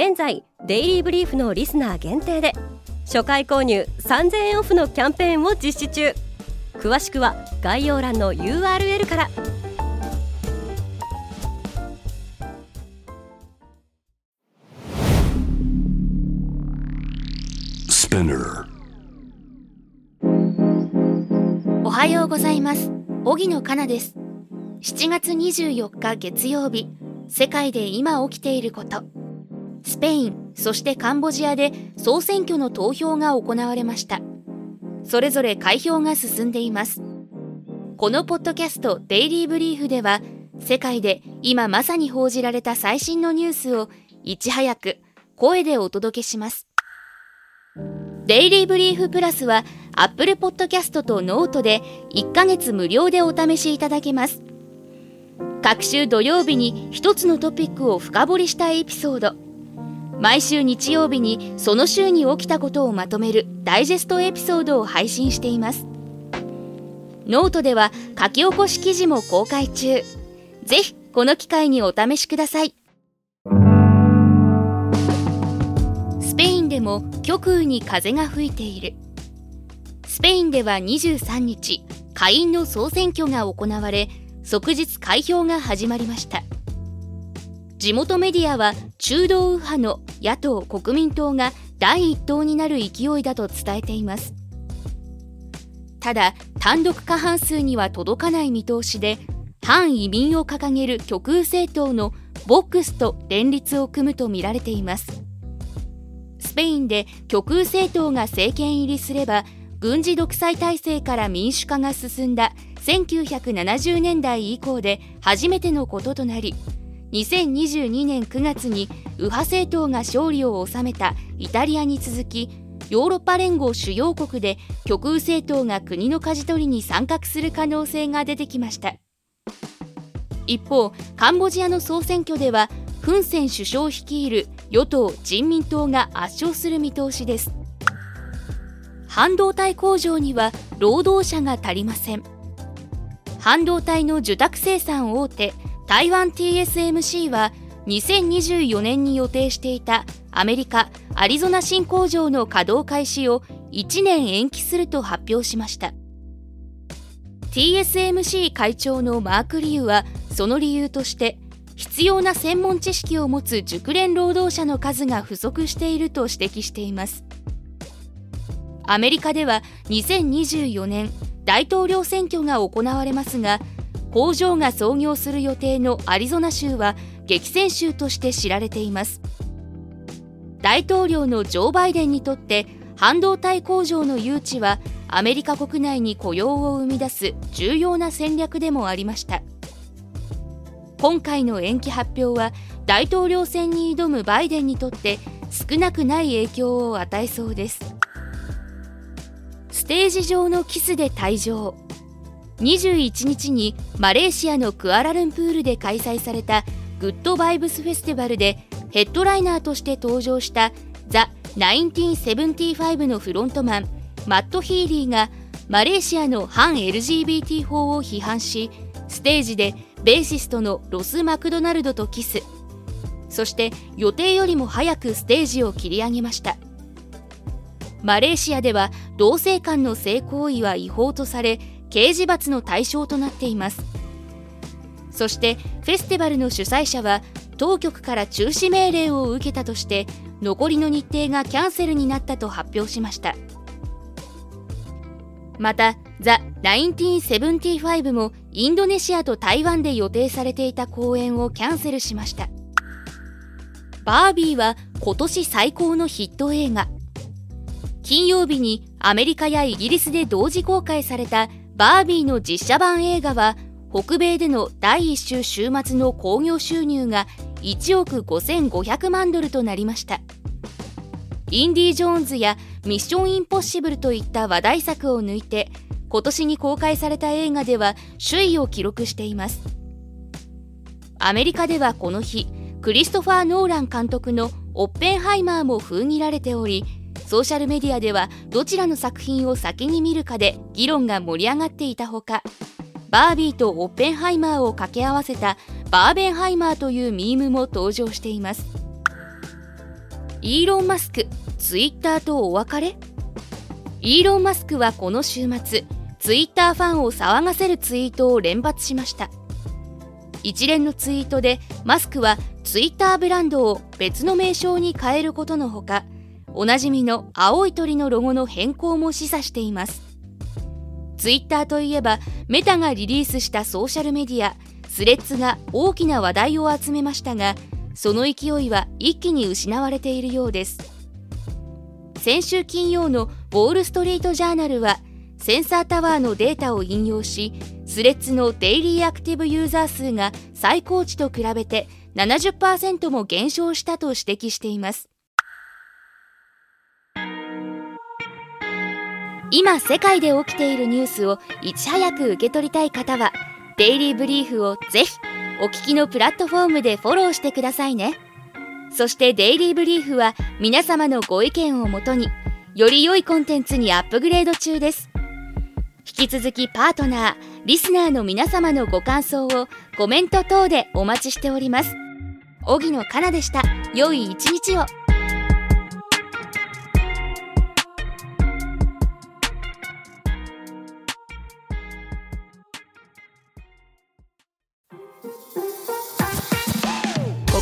現在デイリーブリーフのリスナー限定で初回購入3000円オフのキャンペーンを実施中。詳しくは概要欄の URL から。おはようございます。荻野かなです。7月24日月曜日。世界で今起きていることスペインそしてカンボジアで総選挙の投票が行われました。それぞれ開票が進んでいます。このポッドキャストデイリーブリーフでは世界で今まさに報じられた最新のニュースをいち早く声でお届けします。デイリーブリーフプラスは Apple Podcast とノートで1ヶ月無料でお試しいただけます。各週土曜日に一つのトピックを深掘りしたエピソード。毎週日曜日にその週に起きたことをまとめるダイジェストエピソードを配信しています。ノートでは書き起こし記事も公開中。ぜひこの機会にお試しください。スペインでも極右に風が吹いている。スペインでは23日下院の総選挙が行われ即日開票が始まりました。地元メディアは中道右派の野党・国民党が第一党になる勢いだと伝えています。ただ単独過半数には届かない見通しで反移民を掲げる極右政党のボックスと連立を組むとみられています。スペインで極右政党が政権入りすれば軍事独裁体制から民主化が進んだ1970年代以降で初めてのこととなり2022年9月に右派政党が勝利を収めたイタリアに続きヨーロッパ連合主要国で極右政党が国の舵取りに参画する可能性が出てきました。一方カンボジアの総選挙ではフン・セン首相率いる与党人民党が圧勝する見通しです。半導体工場には労働者が足りません。半導体の受託生産大手台湾 TSMC は2024年に予定していたアメリカ・アリゾナ新工場の稼働開始を1年延期すると発表しました。TSMC 会長のマーク・リュウはその理由として必要な専門知識を持つ熟練労働者の数が不足していると指摘しています。アメリカでは2024年大統領選挙が行われますが工場が創業する予定のアリゾナ州は激戦州として知られています。大統領のジョー・バイデンにとって半導体工場の誘致はアメリカ国内に雇用を生み出す重要な戦略でもありました。今回の延期発表は大統領選に挑むバイデンにとって少なくない影響を与えそうです。ステージ上のキスで退場。21日にマレーシアのクアラルンプールで開催されたグッドバイブスフェスティバルでヘッドライナーとして登場したザ・1975のフロントマンマット・ヒーリーがマレーシアの反 LGBT 法を批判しステージでベーシストのロス・マクドナルドとキス。そして予定よりも早くステージを切り上げました。マレーシアでは同性間の性行為は違法とされ刑事罰の対象となっています。そしてフェスティバルの主催者は当局から中止命令を受けたとして残りの日程がキャンセルになったと発表しました。またザ・1975もインドネシアと台湾で予定されていた公演をキャンセルしました。バービーは今年最高のヒット映画。金曜日にアメリカやイギリスで同時公開されたバービーの実写版映画は北米での第1週週末の興行収入が1億5500万ドルとなりました。インディ・ジョーンズやミッション・インポッシブルといった話題作を抜いて今年に公開された映画では首位を記録しています。アメリカではこの日クリストファー・ノーラン監督のオッペンハイマーも封切られておりソーシャルメディアではどちらの作品を先に見るかで議論が盛り上がっていたほかバービーとオッペンハイマーを掛け合わせたバーベンハイマーというミームも登場しています。イーロン・マスクツイッターとお別れ？イーロン・マスクはこの週末ツイッターファンを騒がせるツイートを連発しました。一連のツイートでマスクはツイッターブランドを別の名称に変えることのほかおなじみの青い鳥のロゴの変更も示唆しています。ツイッターといえばメタがリリースしたソーシャルメディアスレッズが大きな話題を集めましたがその勢いは一気に失われているようです。先週金曜のウォール・ストリート・ジャーナルはセンサータワーのデータを引用しスレッズのデイリーアクティブユーザー数が最高値と比べて70%も減少したと指摘しています。今世界で起きているニュースをいち早く受け取りたい方はデイリーブリーフをぜひお聞きのプラットフォームでフォローしてくださいね。そしてデイリーブリーフは皆様のご意見をもとにより良いコンテンツにアップグレード中です。引き続きパートナーリスナーの皆様のご感想をコメント等でお待ちしております。荻野かなでした。良い一日を。